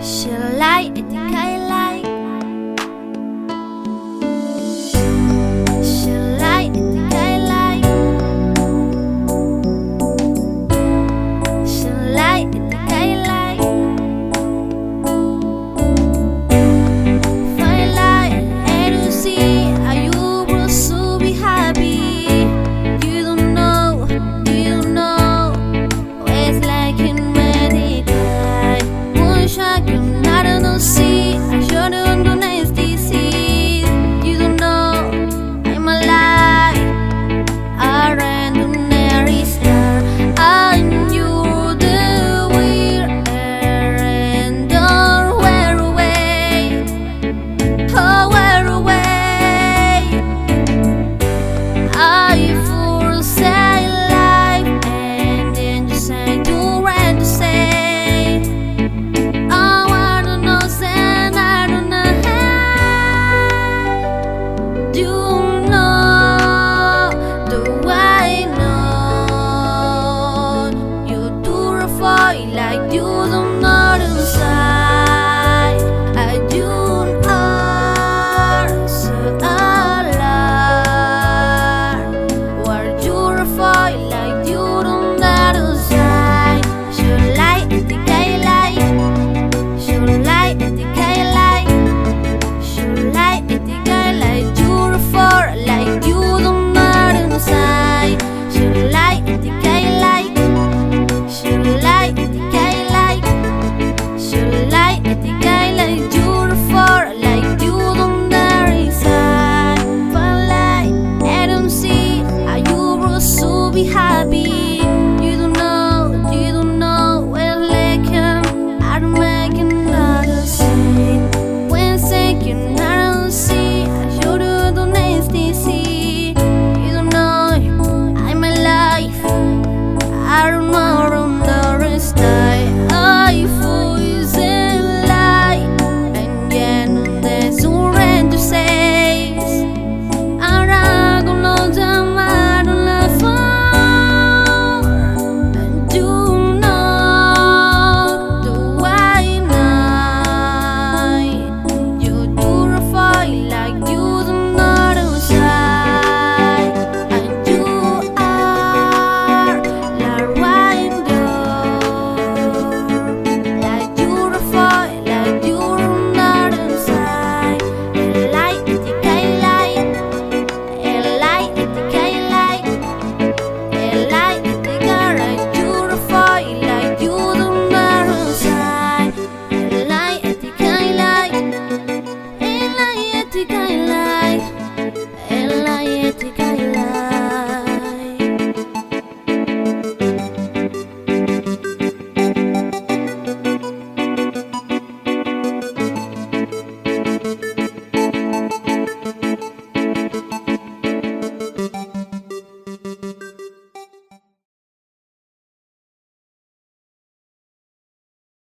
醒来。Happy.